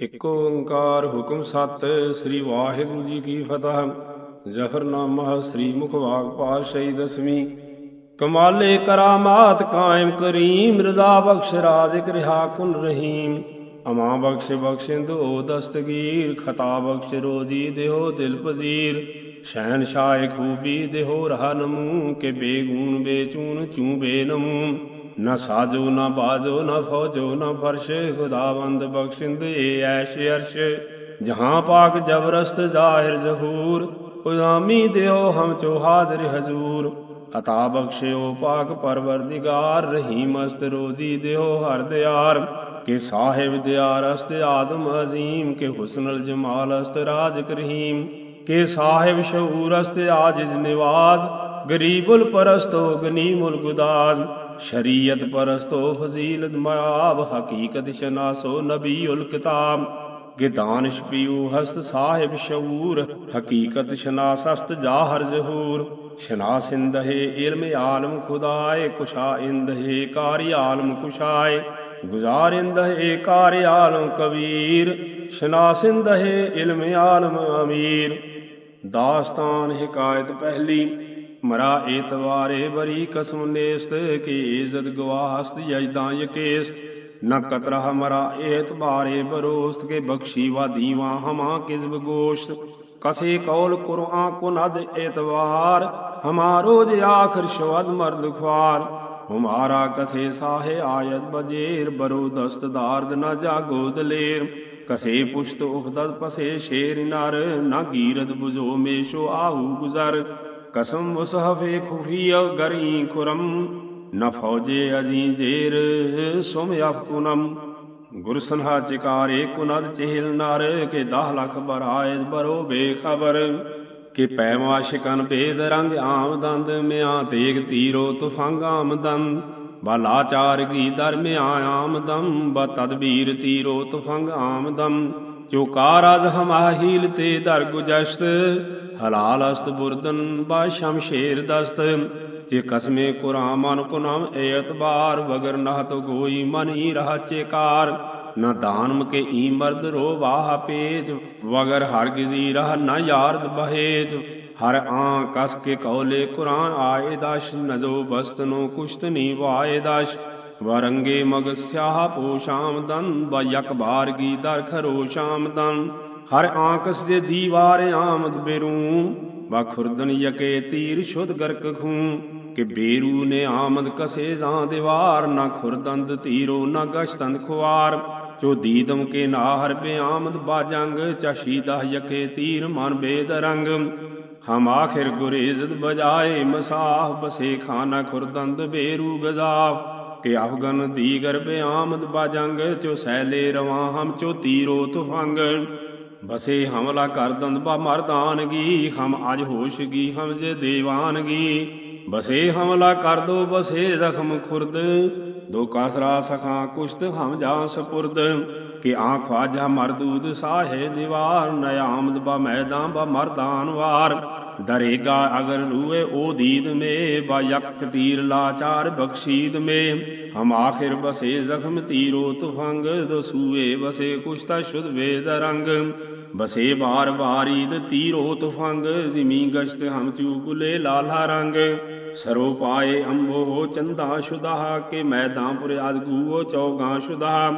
ਇਕ ਓੰਕਾਰ ਹੁਕਮ ਸਤ ਸ੍ਰੀ ਵਾਹਿਗੁਰੂ ਜੀ ਕੀ ਫਤਿਹ ਜ਼ਫਰਨਾਮਾ ਸ੍ਰੀ ਮੁਖ ਵਾਗ ਪਾਸ਼ਈ ਦਸਵੀਂ ਕਮਾਲੇ ਕਰਾਮਾਤ ਕਾਇਮ ਕਰੀਮ ਰਜ਼ਾ ਬਖਸ਼ ਰਾਜ਼ਿਕ ਰਿਹਾ ਕੁਨ ਰਹੀਮ ਅਮਾ ਬਖਸ਼ ਬਖਸ਼ਿੰਦੋ ਦਸਤਗੀਰ ਖਤਾ ਬਖਸ਼ ਰੋਜੀ ਦੇਹੋ ਦਿਲ ਪਜ਼ੀਰ ਸ਼ਹਿਨ ਸ਼ਾਹ ਖੂਬੀ ਦੇਹੋ ਰਹਾ ਨਮੂ, ਕੇ ਬੇਗੂਨ ਬੇਚੂਨ ਚੂ ਬੇਨਮੂ। ਨਾ ਸਾਜੋ ਨਾ ਬਾਜੋ ਨਾ ਫੌਜੋ ਨਾ ਫਰਸ਼, ਖੁਦਾਵੰਦ ਬਖਸ਼ਿੰਦ ਏ ਐਸ਼ ਅਰਸ਼। ਜਹਾਂ ਪਾਕ ਜਬਰਸਤ ਜ਼ਾਹਿਰ ਜ਼ਹੂਰ, ਉਜ਼ਾਮੀ ਦਿਓ ਹਮ ਚੋ ਹਾਜ਼ਰ ਹਜ਼ੂਰ। ਅਤਾ ਬਖਸ਼ਿਓ ਪਾਕ ਪਰਵਰਦਿਗਾਰ, ਰਹੀਮ ਅਸਤ ਰੋਜੀ ਦਿਓ ਹਰ ਦਿਆਰ। ਕੇ ਸਾਹਿਬ ਦਿਆਰ ਅਸਤ ਆਦਮ ਅਜ਼ੀਮ, ਕੇ ਹੁਸਨਲ ਜਮਾਲ ਅਸਤ ਰਾਜ ਕਰਹੀਮ کہ صاحب شعورست عاجز نواز غریب الپرست و غنیم الگداز شریعت پرست و فضیلت میاب حقیقت شناس و نبی الکتاب کہ دانش پیو ہست صاحب شعور حقیقت شناسست جاہر ظہور شناسندہ علم عالم خدائے کشائندہ کاری عالم کشائے گزارندہ کاری عالم کبیر شناسندہ علم عالم امیر داستان حکایت پہلی مرا اعتبار بری قسم نیست کہ عزت گواست یجداں یکیست نہ قطرہ مرا اعتبار بروست کے بخشی و دیواں ہما کذب گوشت کسے قول قرآن کند اعتبار ہمارو جے آخر شود مرد خوار ہمارا کسے ساہ آیت بجیر برو دست دارد نہ جاگو دلیر ਕਸੇ ਪੁਸ਼ਤ ਉਫਦਤ ਪਸੇ ਸ਼ੇਰ ਨਰ, ਨਾ ਗੀਰਦ 부ਜੋ ਮੇਸ਼ੋ ਆਹੂ ਗੁਜ਼ਰ। ਕਸਮ ਮੁਸਹਫੇ ਖੁਫੀਆ ਗਰੀ ਖੁਰਮ, ਨ ਫੌਜੇ ਅਜੀ ਜੇਰ, ਸੁਮ ਅਫਕੁਨਮ ਗੁਰ ਸੰਹਾ ਚਿਕਾਰੇ ਕੁਨਦ ਚਹਿਲ ਨਰ, ਕੇ 10 ਲੱਖ ਬਰਾਇ ਬਰੋ ਬੇਖਬਰ। ਕਿ ਪੈਮਾ ਸ਼ਿਕਨ ਬੇਦ ਰੰਗ ਆਮਦੰਦ, ਮਿਆਂ ਤੇਗ ਤੀਰੋ ਤੁਫੰਗ ਆਮਦੰਦ। ਬਲਾਚਾਰ ਕੀ ਧਰਮ ਆਮਦਮ, ਬ ਤਦਬੀਰ ਤੀਰੋ ਤੁਫੰਗ ਆਮਦਮ। ਜੋ ਕਾਰਜ ਹਮਾਹੀਲ ਤੇ ਦਰ ਗੁਜਸ਼ਤ, ਹਲਾਲ ਅਸਤ ਬੁਰਦਨ ਬਾ ਸ਼ਮਸ਼ੇਰ ਦਸਤ। ਤੇ ਕਸਮੇ ਕੁਰਾਨ ਮਨ ਕੁਨਾਮ ਏਤਬਾਰ ਵਗਰ ਨਹਤ ਗੋਈ ਮਨੀ ਰਹਾ ਚੇਕਾਰ। ਨ ਦਾਨਮ ਕੇ ਈ ਮਰਦ ਰੋ ਵਾਹ ਪੇਜ, ਵਗਰ ਹਰਗਿ ਗਿਜ਼ੀ ਰਹ ਨਾ ਯਾਰਦ ਬਹੇਜ। ਹਰ ਆਂ ਕਸ ਕੇ ਕੌਲੇ ਕੁਰਾਨ ਆਏ ਦਸ਼ ਨਦੋ ਬਸਤਨੋ ਕੁਸ਼ਤ ਨੀ ਵਾਏ ਦਸ਼। ਵਰੰਗੇ ਮਗ ਸਿਆਹ ਪੋਸ਼ਾਮ ਦਨ, ਬ ਯਕ ਬਾਰਗੀ ਦਰ ਖਰੋ ਸ਼ਾਮ ਦਨ। ਹਰ ਆਂਕਸ ਦੇ ਦੀਵਾਰ ਆਮਦ ਬੇਰੂ, ਬ ਖੁਰਦਨ ਯਕੇ ਤੀਰ ਸ਼ੁਧ ਗਰਕ ਖੂ। ਕਿ ਬੇਰੂ ਨੇ ਆਮਦ ਕਸੇ ਜਾਂ ਦੀਵਾਰ, ਨਾ ਖੁਰਦੰਦ ਤੀਰੋ ਨਾ ਗਸ਼ਤੰਦ ਖੁਆਰ। ਜੋ ਦੀਦਮ ਕੇ ਨਾ ਹਰ ਬੇ ਆਮਦ ਬਾਜੰਗ ਚਸ਼ੀਦਾ ਯਕੇ ਤੀਰ ਮਨ ਬੇਦ ਹਮ ਆਖਿਰ ਗੁਰੇਜ਼ਤ ਬਜਾਏ ਮਸਾਹ, ਬਸੇ ਖਾਨਾ ਖੁਰਦੰਦ ਬੇਰੂ ਗਜ਼ਾਵ ਕਿ ਅਫਗਨ ਦੀਗਰ ਬਿਆਮਦ ਬਾਜੰਗ ਚੋ ਸੈਲੇ ਰਵਾ ਹਮ ਚੋ ਤੀਰੋ ਤੁਫੰਗ। ਬਸੇ ਹਮਲਾ ਕਰ ਦੰਦ ਬਾ ਮਰਦਾਨਗੀ ਹਮ ਅਜ ਹੋਸ਼ਗੀ ਹਮ ਜੇ ਦੇਵਾਨਗੀ। ਬਸੇ ਹਮਲਾ ਕਰ ਦੋ, ਬਸੇ ਜ਼ਖਮ ਖੁਰਦ, ਦੋ ਕਾਸਰਾ ਸਖਾਂ ਕੁਸ਼ਤ ਹਮ ਜਾ ਸਪੁਰਦ। ਕਿ ਆ ਖਵਾਜਾ ਮਰਦੂਦ ਸਾਹੇ ਦੀਵਾਰ ਨਿਆਮਦ ਬਾ ਮੈਦਾਨ, ਬਾ ਮਰਦਾਨ ਵਾਰ। ਦਰੇਗਾ ਅਗਰ ਰੂਏ ਉਹ ਦੀਦ ਮੇ, ਬਾ ਯਕ ਤੀਰ ਲਾਚਾਰ ਬਖਸ਼ੀਦ ਮੇ। ਹਮ ਆਖਿਰ ਬਸੇ ਜ਼ਖਮ ਤੀਰੋ ਤੁਫੰਗ, ਦਸੂਏ ਬਸੇ ਕੁਸ਼ਤਾ ਸ਼ੁਦ ਵੇਦ ਰੰਗ। ਬਸੇ ਬਾਰ ਬਾਰੀਦ ਤੀਰੋ ਤੁਫੰਗ, ਜ਼ਿਮੀ ਗਸ਼ਤ ਹਮ ਚੂਗਲੇ ਲਾਲਾ ਰੰਗ। ਸਰੋ ਪਾਏ ਅੰਬੋ ਚੰਦਾ ਸ਼ੁਦਾ, ਕੇ ਮੈਦਾਂਪੁਰ ਅਦਗੂਓ ਚੌਗਾ ਸ਼ੁਦਾ।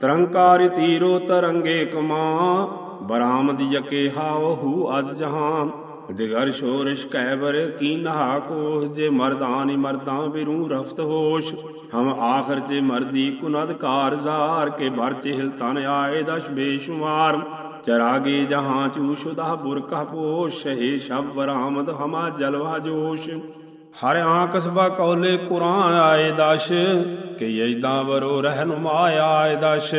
ਤਰੰਕਾਰ ਤੀਰੋ ਤਰੰਗੇ ਕਮਾ ਬਰਾਮਦ ਯਕੇ ਹਾਉ ਹੂ ਅਜ ਜਹਾਂ ਦਿਗਰ ਸ਼ੋਰਸ਼ ਕਹਿਬਰ ਕੀ ਨਹਾ ਕੋਸ਼ ਜੇ ਮਰਦਾਨੀ ਮਰਦਾਂ ਬਿਰੂ ਰਫਤ ਹੋਸ਼। ਹਮ ਆਖਰ ਤੇ ਮਰਦੀ ਕੁਨਦ ਕਾਰਜ਼ਾਰ ਕੇ ਬਰ ਚਹਿਲ ਤਨ ਆਏ ਦਸ਼ ਬੇਸ਼ੁਮਾਰ। ਚਰਾਗੇ ਜਹਾਂ ਚੂਸ਼ੁਦਾ ਬੁਰਕਾ ਪੋਸ਼ ਸ਼ਹੇ ਸ਼ਬ ਬਰਾਮਦ ਹਮਾ ਜਲਵਾ ਜੋਸ਼। ہر آ قصبہ قول قرآن آئے داش کہ یجداں برو رہنما آئے داش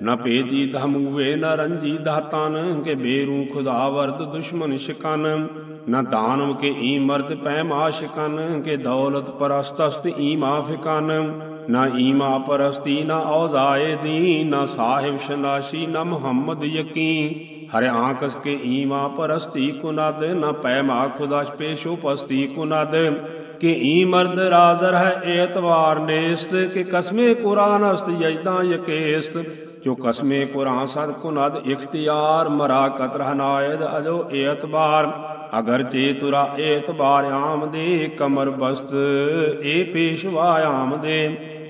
نہ پیتی دہ موے نہ رنجی دہ تان کہ بیروں خدا ورد دشمن شکن نہ دانو کے ای مرد پیما شکن کے دولت پرستست ایما فکن نہ ایما پرستی نہ اوزائے دین نہ صاحب شناشی نہ محمد یقین हरे आंकस के ईमा परस्ती कुनद न पैमा खुदश पेशो पस्ती कुनद کہ ای مرد رازر ہے اعتبار نیست کہ قسم قرآن است یجداں یکیست جو قسم قرآن سد کند اختیار مراکت رہنائد اجو اعتبار اگر ترا اعتبار آمدے کمر بست اے پیشوا آمدے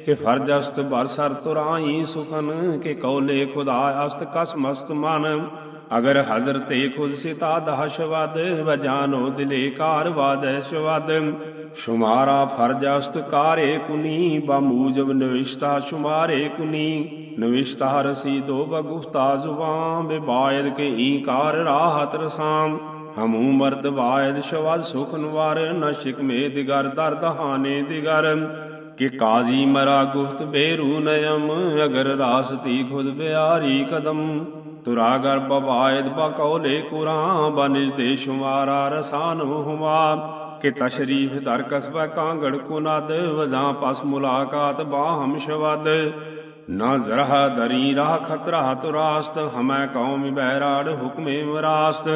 کہ فرجست برسر ترائیں سخن کہ کولے خدا است قسمست من ਕਸ ਮਸਤ ਮਨ ਅਗਰ ਹਜ਼ਰਤੇ ਖੁਦ ਸਿਤਾ ਦਹਸ਼ਵਦ ਵਜਾਨੋ ਦਿਲੇ ਕਾਰ ਵਾਦੈਸ਼ਵਦ ਸ਼ੁਮਾਰਾ ਫਰਜ ਅਸਤ ਕਾਰੇ ਕੁਨੀ ਬਮੂਜਬ ਨਵਿਸ਼ਤਾ ਸ਼ੁਮਾਰੇ ਕੁਨੀ ਨਵਿਸ਼ਤਾ ਰਸੀ ਦੋ ਬਗੁਫਤਾ ਜ਼ੁਬਾਂ ਬਿਬਾਇਦ ਕੇ ਈਕਾਰ ਰਾਹਤ ਰਸਾਮ ਹਮੂ ਮਰਦ ਵਾਇਦ ਸ਼ਵਦ ਸੁਖ ਨਵਾਰ ਨ ਸ਼ਿਕਮੇ ਦਿਗਰ ਦਰਦ ਹਾਨੇ ਦਿਗਰ ਕਿ ਕਾਜ਼ੀ ਮਰਾ ਗੁਫਤ ਬੇਰੂ ਨਯਮ ਅਗਰ ਰਾਸਤੀ ਖੁਦ ਬਿਆਰੀ ਕਦਮ ਤੁਰਾ ਗਰ ਬਵਾਇਦ ਬਕੌਲੇ ਕੁਰਾਂ ਬਨਿਜ ਤੇ ਸ਼ੁਮਾਰਾ ਰਸਾਨ ਹੁਮਾ ਕਿ ਤਸ਼ਰੀਫ ਦਰ ਕਸਬਾ ਕਾਂਗੜ ਕੁਨਦ ਵਜ਼ਾਂ ਪਸ ਮੁਲਾਕਾਤ ਬਾਹਮ ਸ਼ਵਦ। ਨਾ ਜ਼ਰਹ ਦਰੀ ਰਾਹ ਖਤਰਾ ਤੁਰਾਸਤ, ਹਮੈ ਕੌਮ ਬਹਿਰਾੜ ਹੁਕਮੇ ਮਰਾਸਤ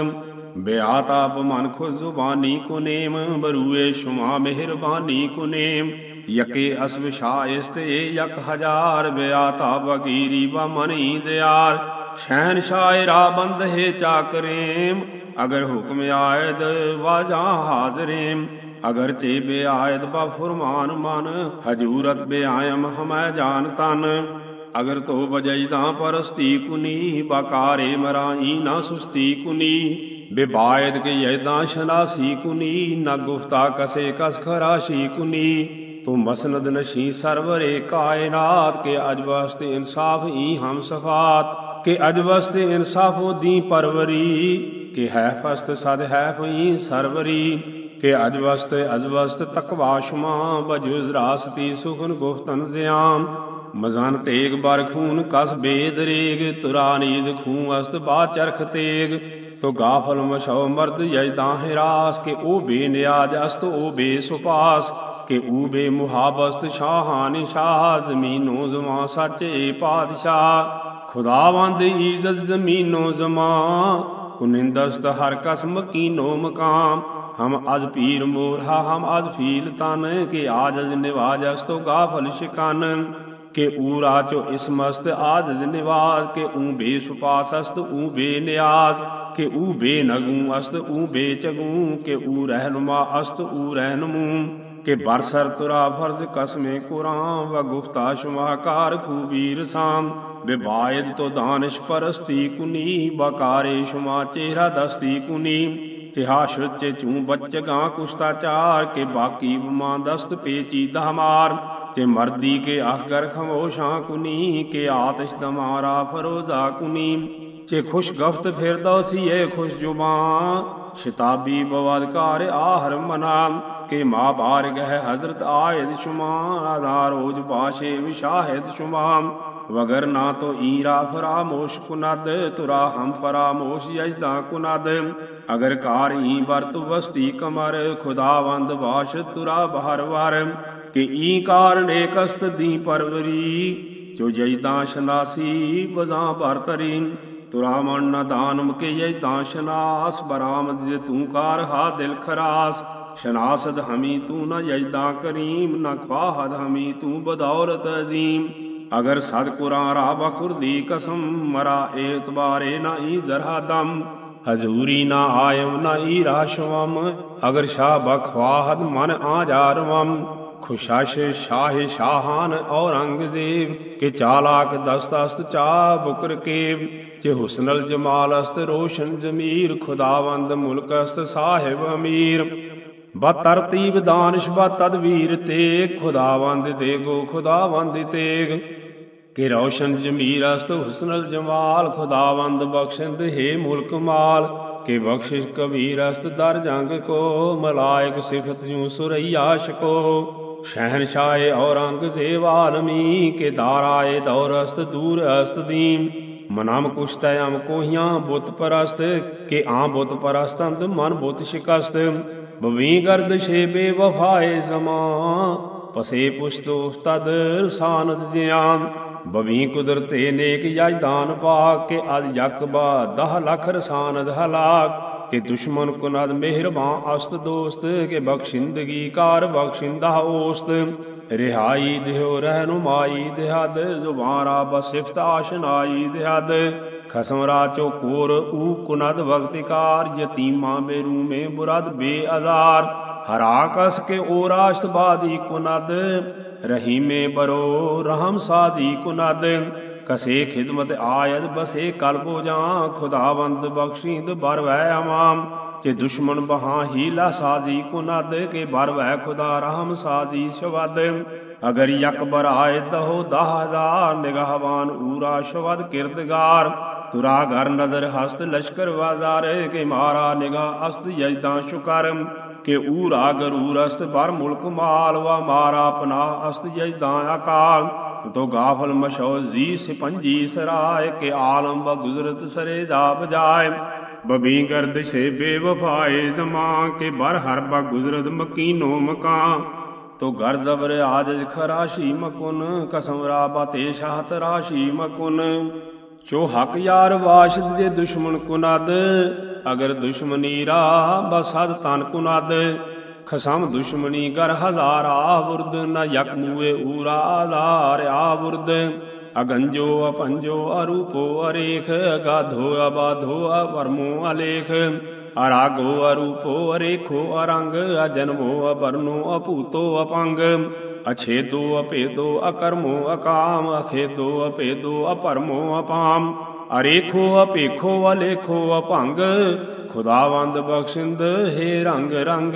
ਬਿਆਤਾਪ ਮਨ ਖੁਦ ਜ਼ੁਬਾਨੀ ਕੁਨੇਮ ਬਰੂਏ ਸ਼ੁਮਾ ਮਿਹਰਬਾਨੀ ਕੁਨੇਮ ਯਕੇ ਅਸ ਵਿਸ਼ਾਇਸਤੇ ਯਕ ਹਜ਼ਾਰ, ਬਿਆਤਾ ਬਗੀਰੀ ਬਾ ਮਨੀ ਦਿਆਰ। شہن شاعرہ بند ہے چاکریم، اگر حکم آید واجاں حاضریم۔ اگر چی بے آید با فرمان من حجورت بے آئم ہمیں جان تن۔ اگر تو بجیداں پرستی کنی بکارے مرائی نہ سستی کنی۔ بے باعد کے یداں شناسی کنی، نہ گفتہ کسے کس خراشی کنی۔ تو مسند نشی سرور کائنات کے اجبست انصاف ای ہم صفات۔ ਕੇ ਅਜਬਸਤ ਇਨਸਾਫੋ ਦੀ ਪਰਵਰੀ ਕਿ ਹੈ ਫਸਤ ਸਦ ਹੈ ਹੋਈ ਸਰਵਰੀ ਕਿ ਅਜਵਸਤ ਅਜਵਸਤ ਤਕਵਾ ਸ਼ੁਮਾ ਬਜੁਜ਼ ਰਾਸਤੀ ਸੁਖਨ ਗੁਫਤਨ ਜ਼ਿਆਮ ਮਜ਼ਾਨ ਤੇਗ ਬਰ ਖੂਨ ਕਸ ਬੇਦ ਰੇਗ ਤੁਰਾ ਨੀਦ ਖੂ ਅਸਤ ਬਾ ਚਰਖ ਤੇਗ ਤੋ ਗਾਫਲ ਮਸ਼ਉ ਮਰਦ ਯਜਦਾ ਹਿਰਾਸ ਕੇ ਉਹ ਬੇ ਨਿਆਜ ਅਸਤ ਉਹ ਬੇ ਸੁਪਾਸ ਕਿ ਊ ਬੇ ਮੁਹਾਬਸਤ ਸ਼ਾਹਾਨ ਸ਼ਾਹ ਜ਼ਮੀਨੋ ਜ਼ਮਾ ਸੱਚੇ خدا بند عزت زمین و زمان کنندست ہر قسم کی نو مقام ہم از پیر مورہا ہم از فیل تان کے آجز نواز استو غافل شکان کہ او راچو اسمست از نواز کہ اون بے سپاس است اون بے نیاز کہ او بے نگوں است اون بے چگوں کہ او رہنما است او رہنموں کہ برسر ترا فرض قسم قرآن و گفتا شما کار خوبی بے باعد تو دانش پرستی کنی بکار شما چہرہ دستی کنی تہاش چوں بچ گاں کشتا چار کے باقی بما دست پیچی دہمار تے مردی کے اخگر خموشاں کنی کے آتش دمارا فروزا کنی چے خوش گفت پھر دوسیے خوش زباں شتابی بواد کار آہر منا ਕੇ ਮਾ ਬਾਰ ਗਹਿ ਹਜ਼ਰਤ ਆਇਦ ਸ਼ੁਮਾ ਆਧਾ ਰੋਜ ਬਾਸ਼ੇ ਵਿਸ਼ਾਹਿਦ ਸ਼ੁਮਾ ਵਗਰ ਨਾ ਤੋ ਈਰਾ ਫਰਾਮੋਸ਼ ਕੁਨਦ, ਤੁਰਾ ਹਮ ਫਰਾਮੋਸ਼ ਯਜਦਾ ਕੁਨਦ। ਅਗਰ ਕਾਰ ਹੀ ਵਰਤ ਵਸਤੀ ਕਮਰ, ਖੁਦਾਵੰਦ ਬਾਸ਼ ਤੁਰਾ ਬਹਰ ਵਰ। ਕਿ ਈ ਕਾਰਨ ਏਕਸਤ ਦੀ ਪਰਵਰੀ, ਜੋ ਜਜਦਾ ਸ਼ਨਾਸੀ ਬਜ਼ਾਂ ਭਰਤਰੀ ਤੁਰਾ ਮਨ ਨਾ ਦਾਨਮ ਕੇ ਜਜਦਾ ਸ਼ਨਾਸ, ਬਰਾਮਦ ਜੇ ਤੂੰ ਕਾਰ ਹਾ ਦਿਲ ਖਰਾਸ। شناسد ہمیں تو نہ یجدا کریم، نہ خواہد ہمیں تو بدولت عظیم۔ اگر صد قران را بخر دی قسم، مرا اعتبار نہ ای ذرا دم۔ حضوری نہ آئم، نہ ای راشوم اگر شاہ بخواہد من آ جاروم خوشاش شاہ شاہان اورنگ زیب کہ چالاک دست است چا بکر کے جے حسن الجمال است، روشن ضمیر، خداوند ملک است صاحب امیر۔ ਬਾ ਤਰਤੀਬ ਦਾਨਿਸ਼ ਬਾ ਤਦਵੀਰ ਤੇ ਖੁਦਾਵੰਦ ਤੇ ਗੋ ਖੁਦਾਵੰਦ ਤੇਗ। ਕਿ ਰੌਸ਼ਨ ਜਮੀਰ ਅਸਤ ਹੁਸਨਲ ਜਮਾਲ ਖੁਦਾਵੰਦ ਬਖਸ਼ਿੰਦ ਹੈ ਮੁਲਕ ਮਾਲ। ਕਿ ਬਖਸ਼ਿਸ਼ ਕਬੀਰ ਅਸਤ ਦਰ ਜੰਗ ਕੋ, ਮਲਾਇਕ ਸਿਫਤ ਜੂ ਸੁਰਈਆ ਸ਼ਕੋ ਸ਼ਹਿਨशाह ਔਰੰਗਜ਼ੇਬ ਆਲਮੀ ਕੇ ਦਾਰਾਏ ਦੌਰ ਦੂਰ ਅਸਤ ਦੀਮ। ਮਨਾਮ ਕੁਸ਼ਤੈ ਅਮ ਕੋਹੀਆਂ ਬੁੱਤ ਪਰਸਤ, ਕੇ ਆਂ ਬੁੱਤ ਪਰਸਤੰਦ ਮਨ ਬੁੱਤ ਸ਼ਿਕਸਤ। ਬਵੀ ਗਰਦ ਸ਼ੇਬੇ ਵਫਾਏ ਜ਼ਮਾਂ ਪਸੇ ਪੁਸ਼ਤੋ ਤਦ ਸਾਨਦ ਜਿਆਨ ਬਵੀ ਕੁਦਰਤੇ ਨੇਕ ਯਜਦਾਨ ਪਾਕ, ਕੇ ਅਜ ਜਕ ਬਾ 10 ਲੱਖ ਰਸਾਨਦ ਹਲਾਕ। ਕਿ ਦੁਸ਼ਮਨ ਕੁਨਦ ਮਿਹਰਬਾਨ ਅਸਤ ਦੋਸਤ, ਕੇ ਬਖਸ਼ਿੰਦਗੀ ਕਾਰ ਬਖਸ਼ਿੰਦਾ ਓਸਤ। ਰਿਹਾਈ ਦਿਓ ਰਹਿਨੁਮਾਈ ਨੂੰ ਮਾਈ ਦਿਹਦ, ਜ਼ੁਬਾਨ ਬਸਿਫਤ ਆਸ਼ਨਾਈ ਦਿਹਦ। ਖਸਮ ਰਾਚੋ ਕੋਰ, ਊ ਕੁਨਦ ਭਗਤਿਕਾਰ ਯਤੀਮਾ ਬੇਰੂ ਮੇ ਬੁਰਦ ਬੇਅਜ਼ਾਰ। ਹਰਾ ਕਸ ਕੇ ਓ ਰਾਸ਼ਤ ਬਾਦੀ ਕੁਨਦ ਰਹੀਮੇ ਬਰੋ ਰਹਮ ਸਾਦੀ ਕੁਨਦ। ਕਸੇ ਖਿਦਮਤ ਆਇਦ, ਬਸੇ ਕਲਬੋ ਜਾਂ, ਖੁਦਾਵੰਦ ਬਖਸ਼ੀਂਦ ਬਰ ਵੈ ਅਮਾਮ ਤੇ ਦੁਸ਼ਮਨ ਬਹਾ ਹੀਲਾ ਸਾਜੀ ਕੁਨਦ, ਕੇ ਬਰ ਵੈ ਖੁਦਾ ਰਹਮ ਸਾਜੀ ਸ਼ਵਦ। ਅਗਰ ਯਕਬਰ ਆਏ ਦਹੋ ਦਹ ਹਜ਼ਾਰ, ਨਿਗਾਹਵਾਨ ਊਰਾ ਸ਼ਵਦ ਕਿਰਤਗਾਰ। ਤੁਰਾ ਘਰ ਨਜ਼ਰ ਹਸਤ ਲਸ਼ਕਰ ਬਾਜ਼ਾਰੇ ਕੇ ਮਾਰਾ ਨਿਗਾ ਅਸਤ ਯਜਦਾ ਸ਼ੁਕਰ ਕੇ ਊਰਾ ਗਰੂਰ ਅਸਤ ਬਰ ਮੁਲਕ ਮਾਲ ਵਾ ਮਾਰਾ ਪਨਾ ਅਸਤ ਯਜਦਾ ਅਕਾਲ ਤੋ ਗਾਫਲ ਮਸ਼ੋ ਜੀ ਸਿਪੰਜੀ ਸਰਾਏ ਕੇ ਆਲਮ ਬ ਗੁਜ਼ਰਤ ਸਰੇ ਜਾ ਬਜਾਏ ਬਬੀ ਗਰਦ ਛੇ ਬੇਵਫਾਏ ਜ਼ਮਾ ਕੇ ਬਰ ਹਰ ਬ ਗੁਜ਼ਰਤ ਮਕੀਨੋ ਮਕਾ ਤੋ ਘਰ ਜ਼ਬਰ ਆਜਜ ਖਰਾਸ਼ੀ ਮਕੁਨ ਕਸਮ ਰਾ ਬਤੇ ਸ਼ਾਹਤ ਰਾਸ਼ੀ ਮਕੁਨ ਚੋ ਹਕ ਯਾਰ ਵਾਸ਼ਦ ਦੇ ਦੁਸ਼ਮਣ ਕੁਨਦ ਅਗਰ ਦੁਸ਼ਮਨੀ ਰਾ ਬਸਦ ਤਨ ਕੁਨਦ ਖਸਮ ਦੁਸ਼ਮਨੀ ਗਰ ਹਜ਼ਾਰਾ ਬੁਰਦ ਨ ਯਕ ਮੂਏ ਊਰਾ ਆਧਾਰ ਆ ਬੁਰਦ ਅਗੰਜੋ ਅਪੰਜੋ ਅਰੂਪੋ ਅਰੇਖ ਅਗਾਧੋ ਅਬਾਧੋ ਅਵਰਮੋ ਅਲੇਖ। ਅਰਾਗੋ ਅਰੂਪੋ ਅਰੇਖੋ ਅਰੰਗ, ਅਜਨਮੋ ਅਪਰਨੋ ਅਪੂਤੋ ਅਪੰਗ। ਅਛੇਦੋ ਅਪੇਦੋ ਅਕਰਮੋ ਅਕਾਮ, ਅਖੇਦੋ ਅਪੇਦੋ ਅਪਰਮੋ ਅਪਾਮ। ਅਰੇਖੋ ਅਪੇਖੋ ਅਲੇਖੋ ਅਭੰਗ, ਖੁਦਾਵੰਦ ਬਖਸ਼ਿੰਦ ਹੇ ਰੰਗ ਰੰਗ।